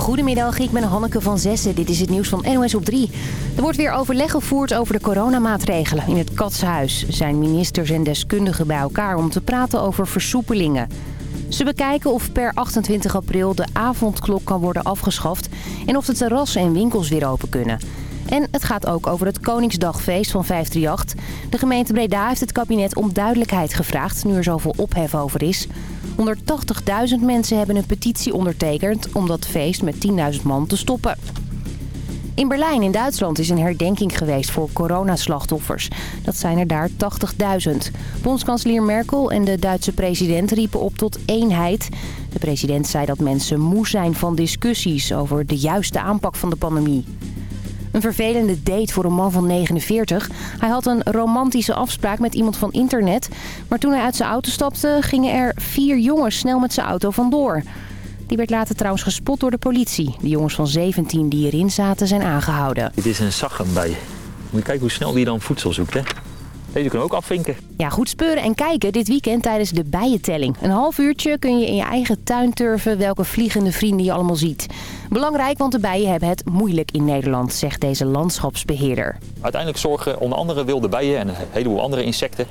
Goedemiddag, ik ben Hanneke van Zessen. Dit is het nieuws van NOS op 3. Er wordt weer overleg gevoerd over de coronamaatregelen. In het Katshuis zijn ministers en deskundigen bij elkaar om te praten over versoepelingen. Ze bekijken of per 28 april de avondklok kan worden afgeschaft... en of de terrassen en winkels weer open kunnen. En het gaat ook over het Koningsdagfeest van 538. De gemeente Breda heeft het kabinet om duidelijkheid gevraagd... nu er zoveel ophef over is. 180.000 mensen hebben een petitie ondertekend... om dat feest met 10.000 man te stoppen. In Berlijn in Duitsland is een herdenking geweest voor coronaslachtoffers. Dat zijn er daar 80.000. Bondskanselier Merkel en de Duitse president riepen op tot eenheid. De president zei dat mensen moe zijn van discussies over de juiste aanpak van de pandemie. Een vervelende date voor een man van 49. Hij had een romantische afspraak met iemand van internet. Maar toen hij uit zijn auto stapte, gingen er vier jongens snel met zijn auto vandoor. Die werd later trouwens gespot door de politie. De jongens van 17 die erin zaten zijn aangehouden. Dit is een bij. Moet je kijken hoe snel die dan voedsel zoekt, hè? Deze kunnen we ook afvinken. Ja, goed speuren en kijken dit weekend tijdens de bijentelling. Een half uurtje kun je in je eigen tuin turven welke vliegende vrienden je allemaal ziet. Belangrijk, want de bijen hebben het moeilijk in Nederland, zegt deze landschapsbeheerder. Uiteindelijk zorgen onder andere wilde bijen en een heleboel andere insecten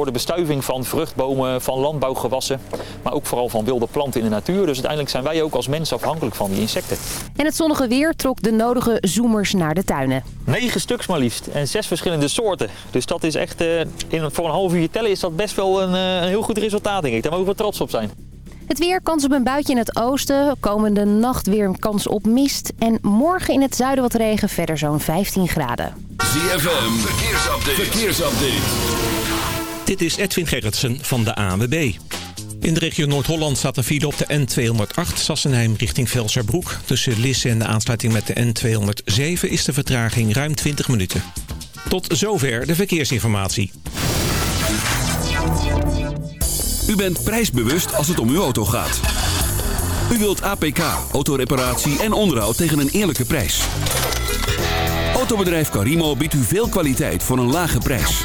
voor de bestuiving van vruchtbomen, van landbouwgewassen, maar ook vooral van wilde planten in de natuur. Dus uiteindelijk zijn wij ook als mensen afhankelijk van die insecten. En het zonnige weer trok de nodige zoemers naar de tuinen. Negen stuks maar liefst en zes verschillende soorten. Dus dat is echt, uh, in, voor een half uur tellen is dat best wel een, uh, een heel goed resultaat denk ik. Daar mogen we trots op zijn. Het weer, kans op een buitje in het oosten. Komende nacht weer een kans op mist. En morgen in het zuiden wat regen, verder zo'n 15 graden. ZFM, verkeersupdate. verkeersupdate. Dit is Edwin Gerritsen van de ANWB. In de regio Noord-Holland staat een file op de N208 Sassenheim richting Velserbroek. Tussen Lisse en de aansluiting met de N207 is de vertraging ruim 20 minuten. Tot zover de verkeersinformatie. U bent prijsbewust als het om uw auto gaat. U wilt APK, autoreparatie en onderhoud tegen een eerlijke prijs. Autobedrijf Carimo biedt u veel kwaliteit voor een lage prijs.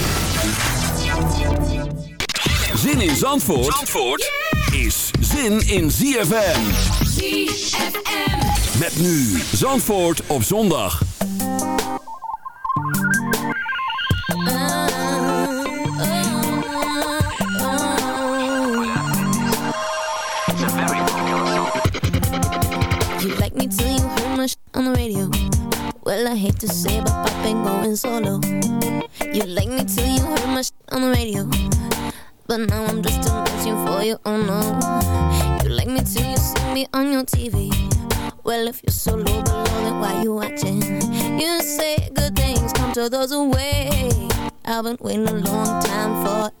Zin in Zandvoort, Zandvoort is zin in ZFM. ZFM. Met nu Zandvoort op zondag. You like me till you heard my sh on the radio. Well, I hate to say but Pop ain't going solo. You like me till you those wait. I've been waiting a long time for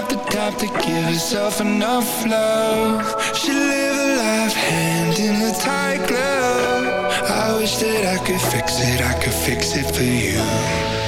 tap the tap to give herself enough love. She live a life hand in a tight glove. I wish that I could fix it, I could fix it for you.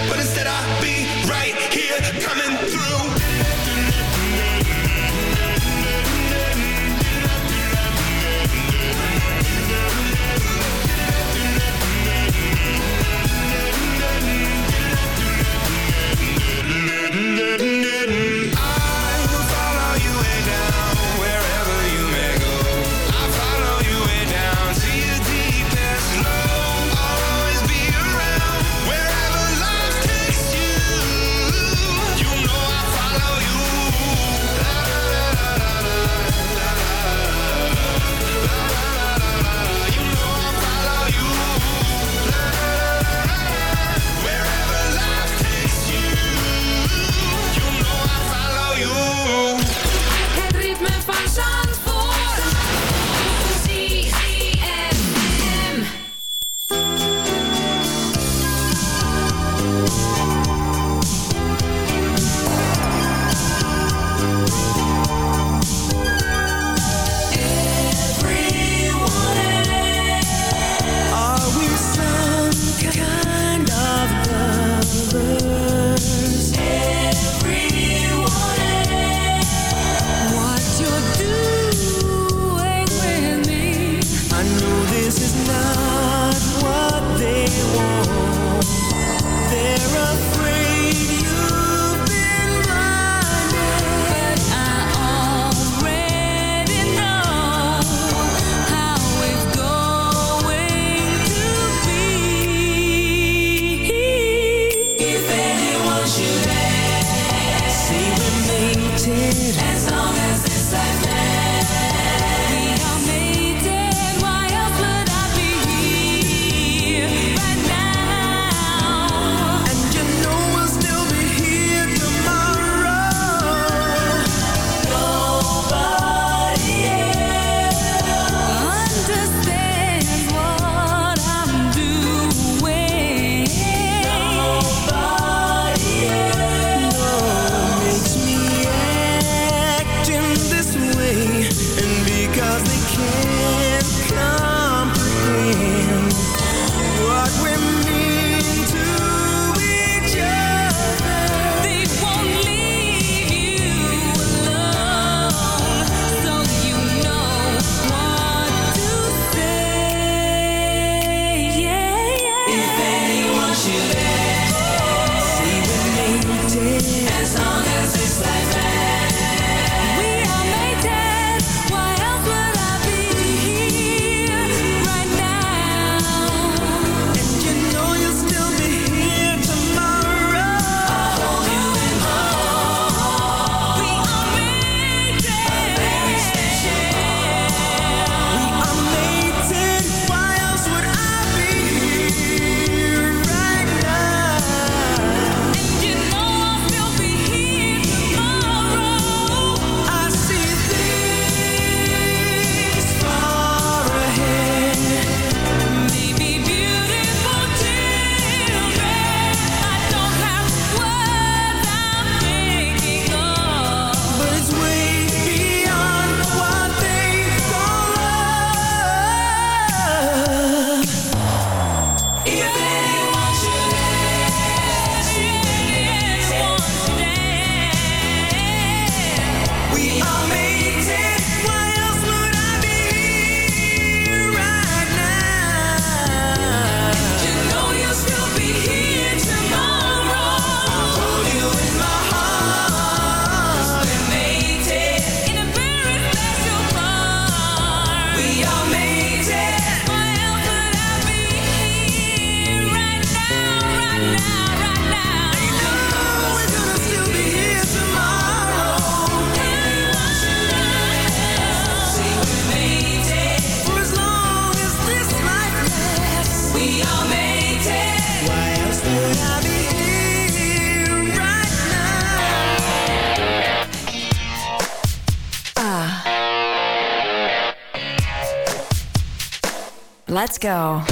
Disco.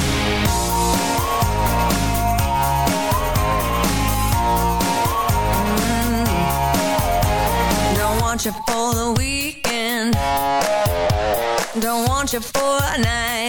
Mm. Don't want you for the weekend. Don't want you for a night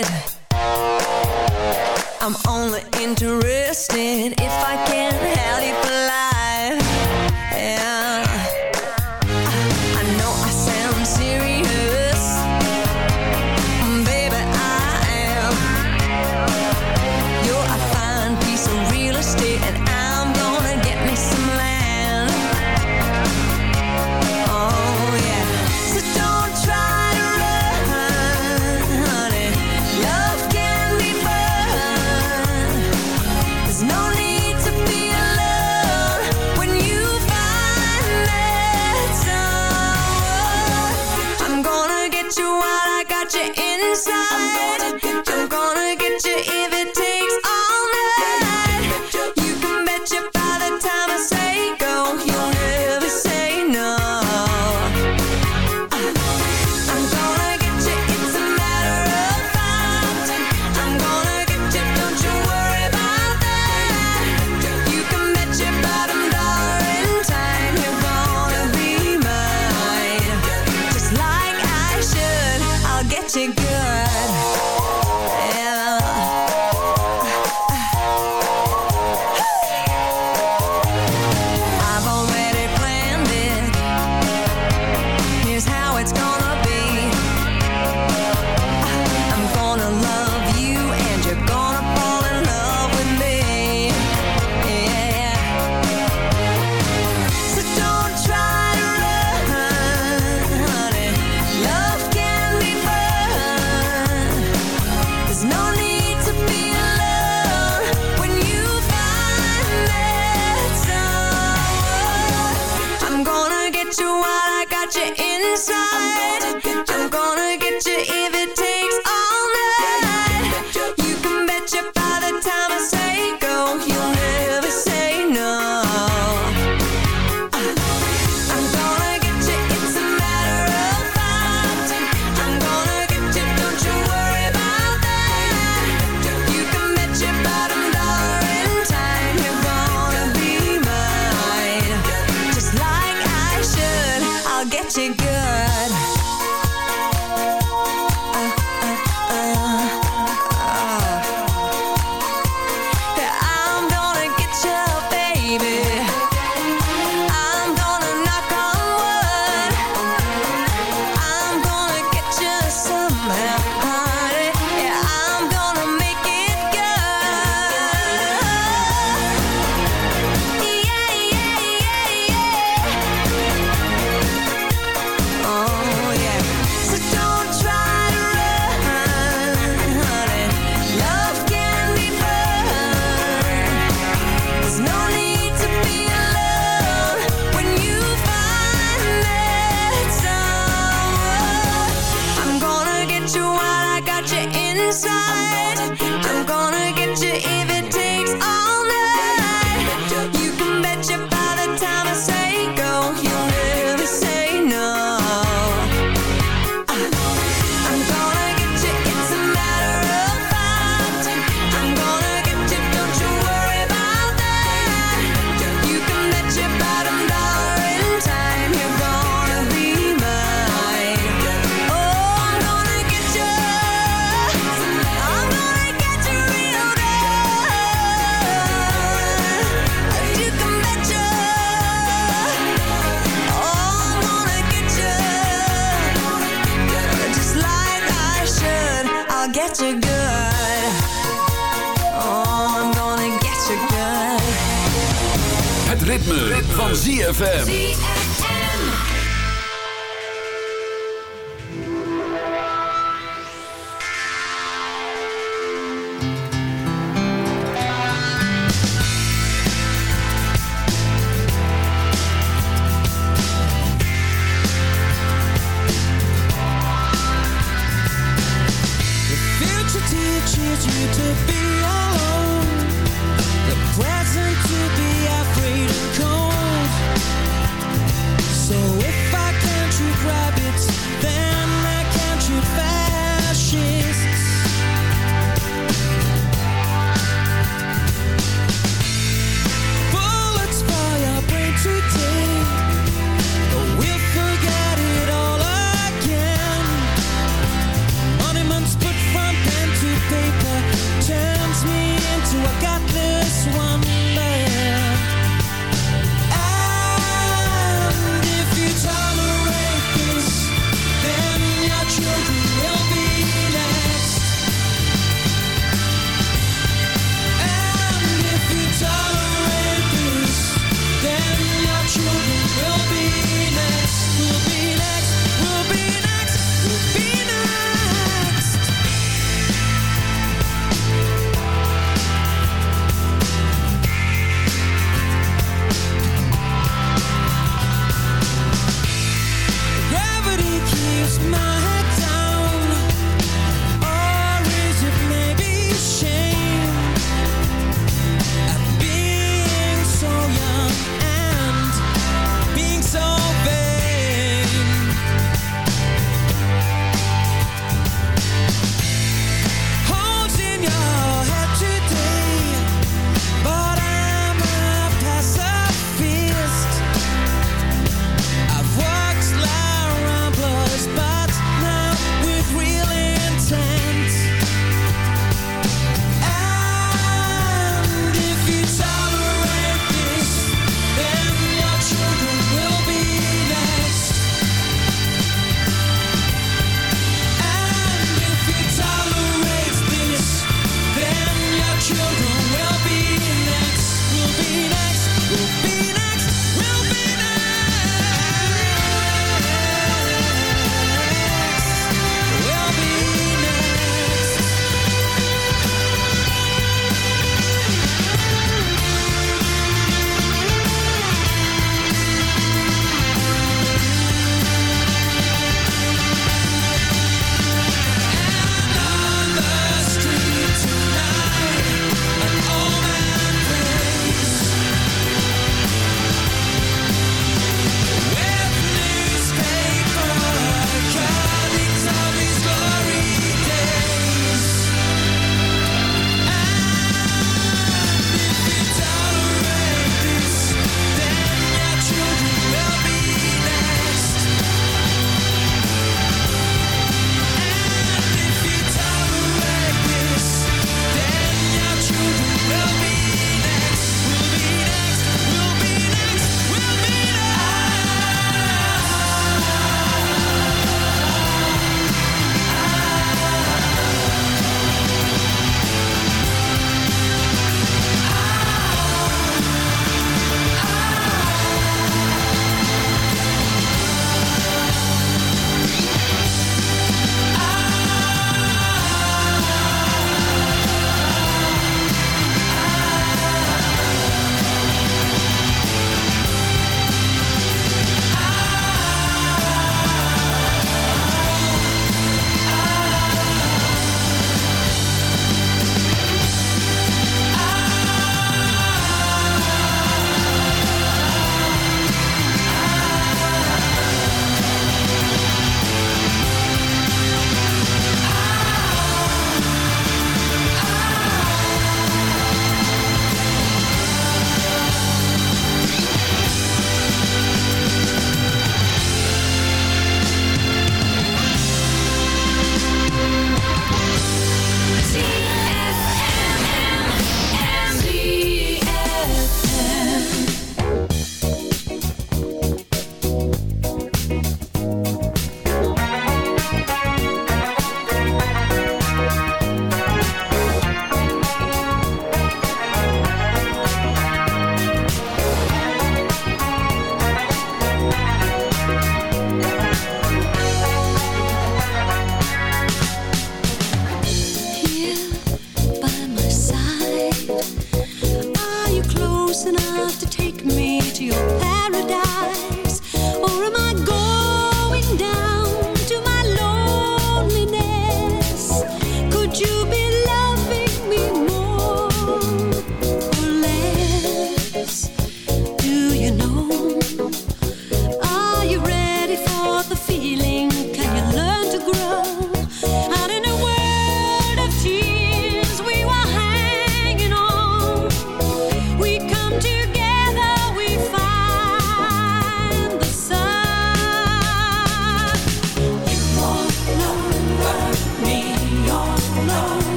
I'll get you good. ZFM.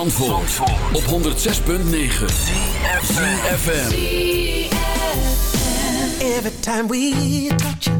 Zandvoort, op 106.9 ZFM. Every time we touch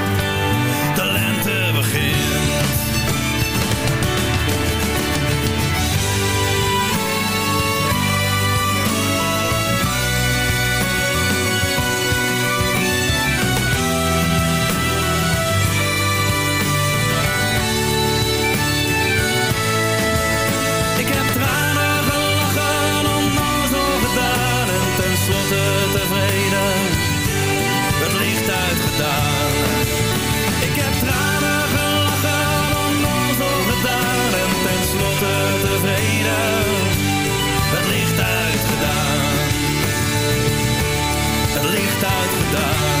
het licht uitgedaan. Ik heb tranen gelachen, onnozel gedaan en tenslotte tevreden, het licht uitgedaan. Het licht uitgedaan.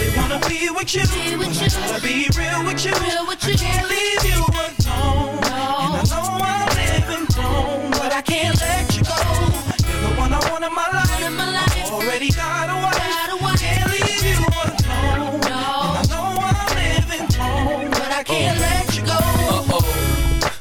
Really wanna be with you. But I gotta be real with you. I can't leave you alone. And I know I'm living wrong, but I can't let you go. You're the one I want in my life. Already got a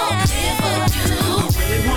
clear for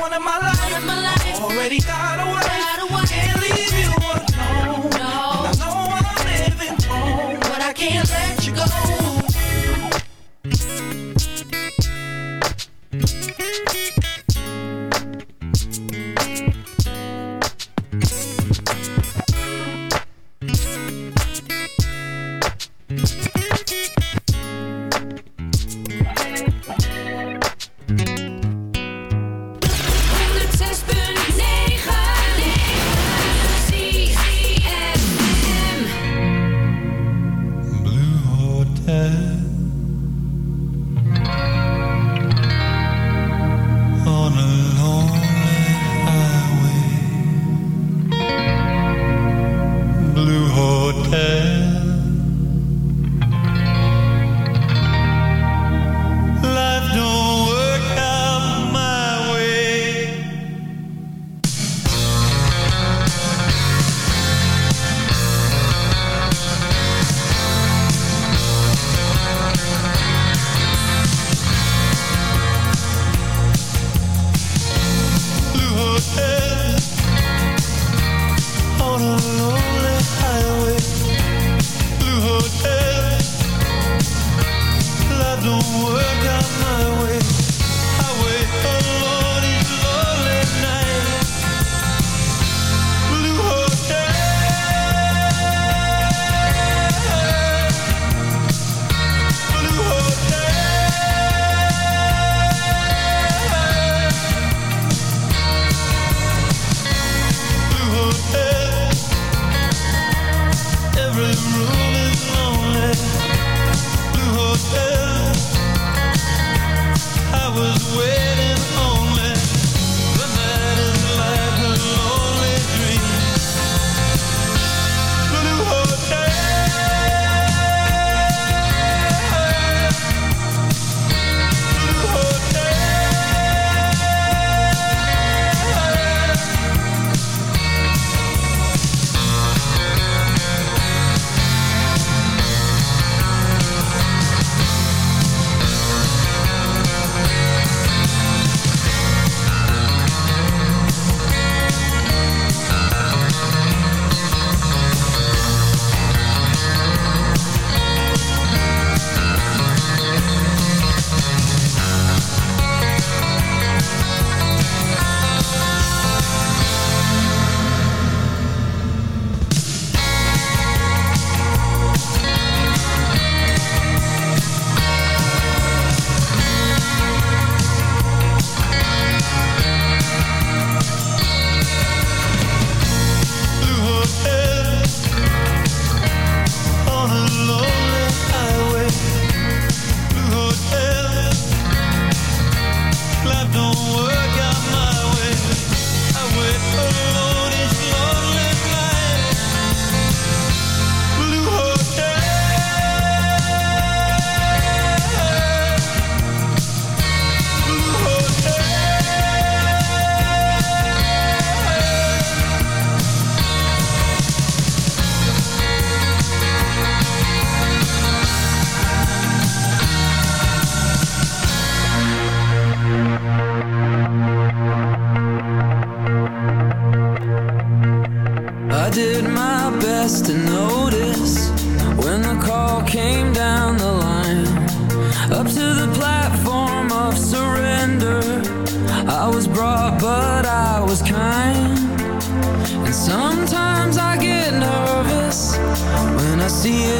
One I want in my life. Already got a wife. Can't leave you alone. And I know I'm living wrong, but I can't let you go.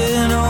been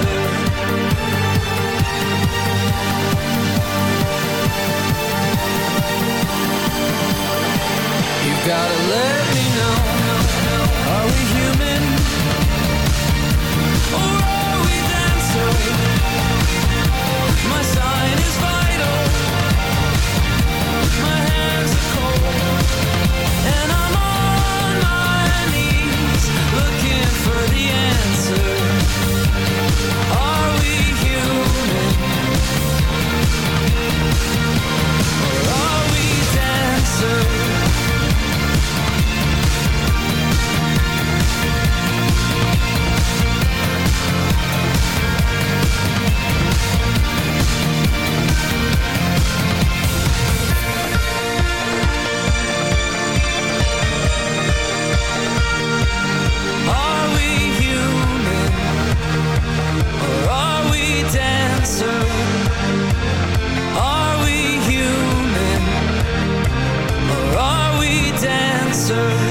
gotta let me know Are we human? Or are we dancing? My sign is vital My hands are cold And I'm on my knees Looking for the answer Are we human? Or are we dancers? deserve